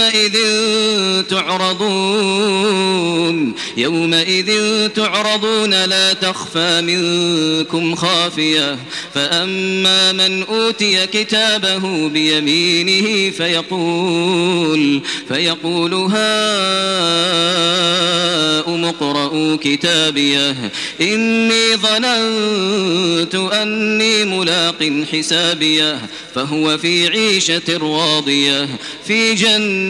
يومئذ تعرضون يومئذ تعرضون لا تخفى منكم خافية. فأما من أوتي كتابه بيمينه فيقول فيقول هاؤم اقرءوا كتابيه. إني ظننت أني ملاق حسابيه. فهو في عيشة راضية في جنة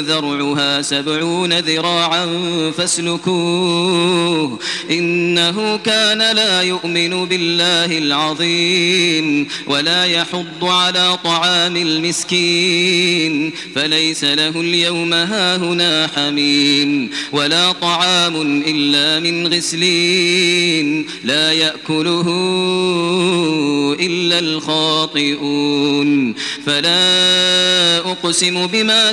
ذرعها سبعون ذراعا فاسلكوه. إنه كان لا يؤمن بالله العظيم ولا يحض على طعام المسكين. فليس له اليوم هاهنا حميم ولا طعام إلا من غسلين. لا يأكله إلا الخاطئون. فلا أقسم بما